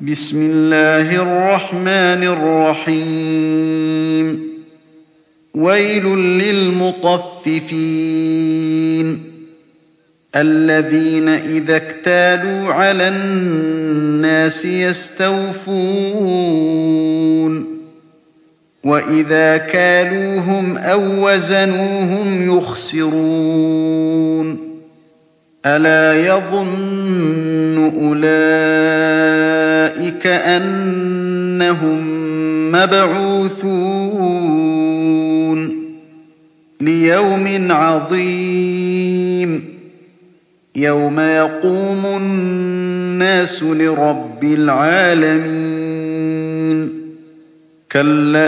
بِسْمِ اللَّهِ الرَّحْمَٰنِ الرَّحِيمِ. وَيْلٌ لِّلْمُطَفِّفِينَ. الَّذِينَ إِذَا اكْتَالُوا عَلَى النَّاسِ يَسْتَوْفُونَ. وَإِذَا كَالُوهُمْ أَو وَّزَنُوهُمْ يُخْسِرُونَ. أَلَا يَظُنُّ أُولَٰئِكَ مَّبْعُوثُونَ لِيَوْمٍ عَظِيمٍ يَوْمَ يَقُومُ النَّاسُ لِرَبِّ الْعَالَمِينَ كَلَّا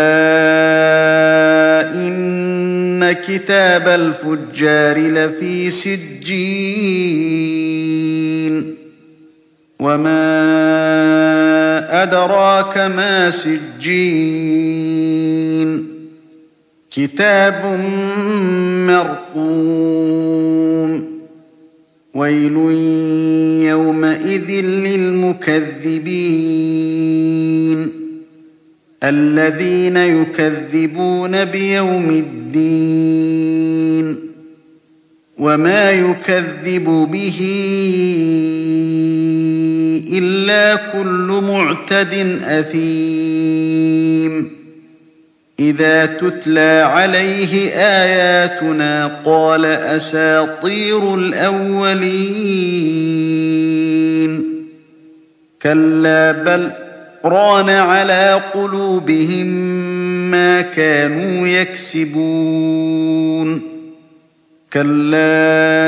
إِنَّ كِتَابَ الْفُجَّارِ لَفِي سِجِّينٍ أَدْرَاكَ مَا سِجِّينٌ. كِتَابٌ مَّرْقُومٌ. وَيْلٌ يَوْمَئِذٍ لِّلْمُكَذِّبِينَ. الَّذِينَ يُكَذِّبُونَ بِيَوْمِ الدِّينِ. وَمَا يُكَذِّبُ بِهِ إِلَّا كُلُّ مُعْتَدٍ أَثِيمٍ. إِذَا تُتْلَىٰ عَلَيْهِ آيَاتُنَا قَالَ أَسَاطِيرُ الْأَوَّلِينَ. كَلَّا بَلْ رَانَ عَلَىٰ قُلُوبِهِم مَّا كَانُوا يَكْسِبُونَ. كَلَّا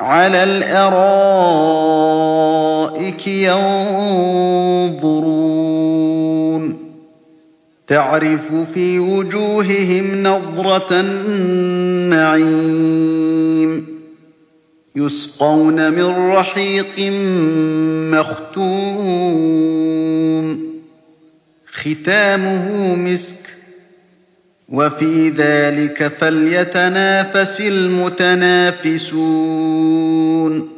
عَلَى الْأَرَائِكِ يَنظُرُونَ تَعْرِفُ فِي وُجُوهِهِمْ نَضْرَةَ النَّعِيمِ يُسْقَوْنَ مِن رَّحِيقٍ مَّخْتُومٍ خِتَامُهُ مِسْكٌ ۚ وَفِي ذَٰلِكَ فَلْيَتَنَافَسِ الْمُتَنَافِسُونَ.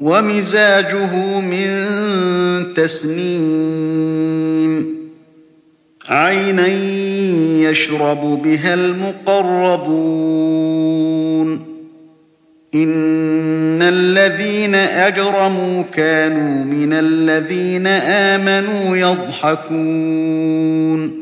وَمِزَاجُهُ مِن تَسْنِيمٍ. عَيْنًا يَشْرَبُ بِهَا الْمُقَرَّبُونَ. إِنَّ الَّذِينَ أَجْرَمُوا كَانُوا مِنَ الَّذِينَ آمَنُوا يَضْحَكُونَ.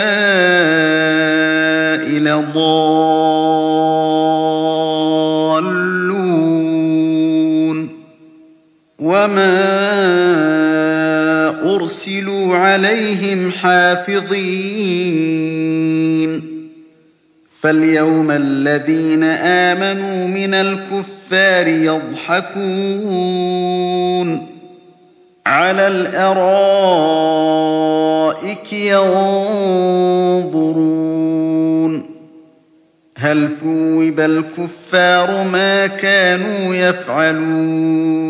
لَضَالُّونَ وَمَا أُرْسِلُوا عَلَيْهِمْ حَافِظِينَ فَالْيَوْمَ الَّذِينَ آمَنُوا مِنَ الْكُفَّارِ يَضْحَكُونَ عَلَى الْأَرَائِكِ يَنظُرُونَ هَلْ ثُوِّبَ الْكُفَّارُ مَا كَانُوا يَفْعَلُونَ